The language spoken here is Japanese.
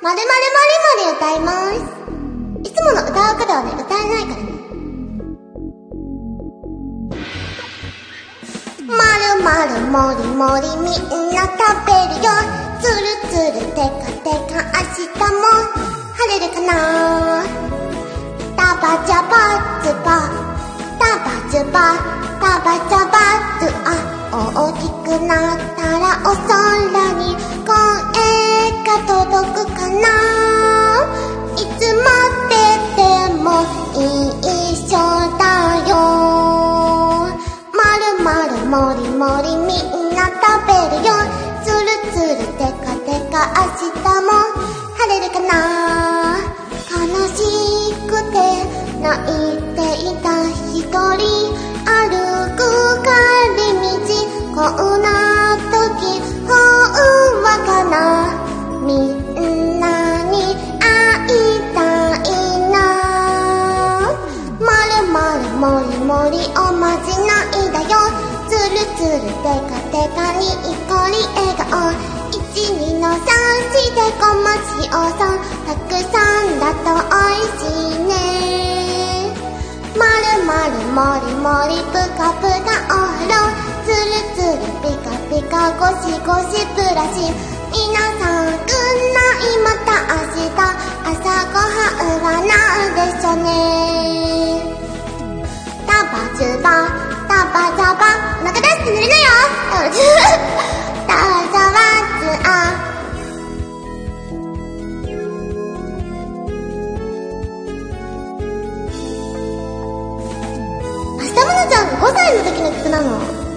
まるまるまるまる歌います。いつもの歌う方はね、歌えないからね。まるまるもりもりみんな食べるよ。つるつるてかてか明日も。晴れるかな。タバジャバズバ。タバズバタバジャバズあ大きくなったらお空が届くかな？いつまででも一緒だよ。まるまるもりもりみんな食べるよ。つるつるてかてか明日も晴れるかな？悲しくて泣いていた一人。歩く帰り道もりおまじないだよ。つるつるてかてかにっこり笑顔。一二の三四でごま塩さん。たくさんだとおいしいね。まるまるもりもりぷかぷかお風呂つるつるピカピカゴシゴシブラシ。皆さんぐんないまた明日。朝ごはんはなんでしょうね。ルちゃん5歳の時の曲なの。